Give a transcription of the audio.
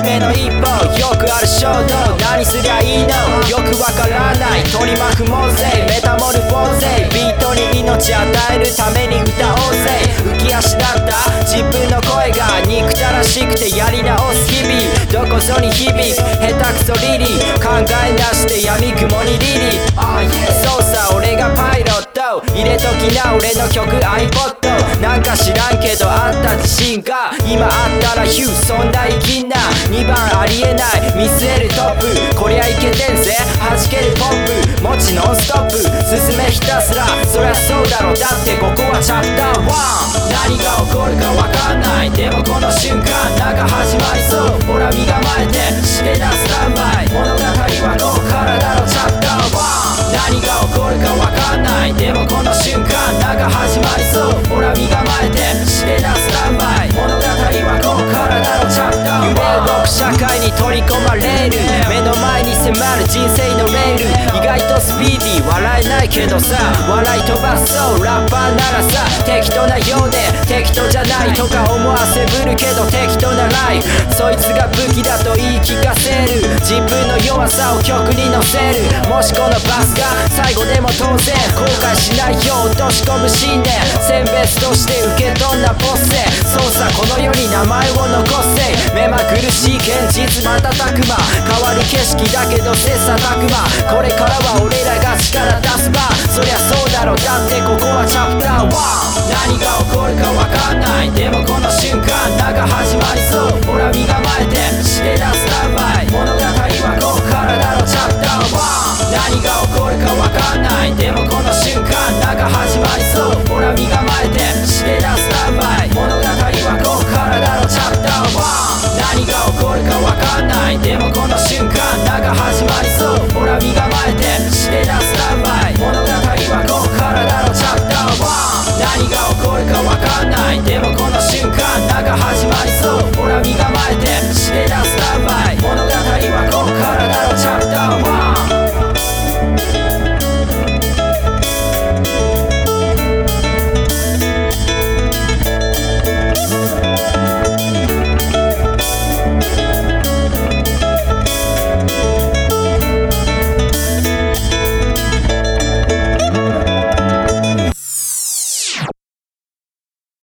始めの一歩よくある衝動何すりゃいいのよくわからない取り巻くもんぜメタモルフォーゼビートに命与えるために歌おうぜ浮き足だった自分の声が憎たらしくてやり直す日々。どこぞに響く下手くそリリー考え出して闇雲にリリ。ー、そうさ俺がパイロット。入れときな俺の曲 iPod なんか知らんけどあった自信が今あったらヒューそんな2番ありえない見据えるトップこりゃいけてんぜ。弾けるポップ持ちノンストップ。進めひたすらそりゃそうだろだってここはチャプター1何が起こるかわかんない。でもこの瞬間なんか始まりそう。ほら身構えてしてなスタンバイ。物語はここからだろチャプター1何が起こるかわかんない。でもこの瞬間なんか始まりそう。ほら会に取り込まれる目の前に迫る人生のレール意外とスピーディー笑えないけどさ笑い飛ばそうラッパーならさ適当なようで適当じゃないとか思わせぶるけど適当なライフそいつが武器だと言い聞かせる自分の弱さを曲に乗せるもしこのバスが最後でも当然後悔しないよう落とし込む信念選別として受け取んなポッセそうさこの世に名前を残せ目まぐるしい現実瞬く間。変わる景色だけど切磋琢磨。これからはないでもこの瞬間だが始まりそう。ほら身構えて。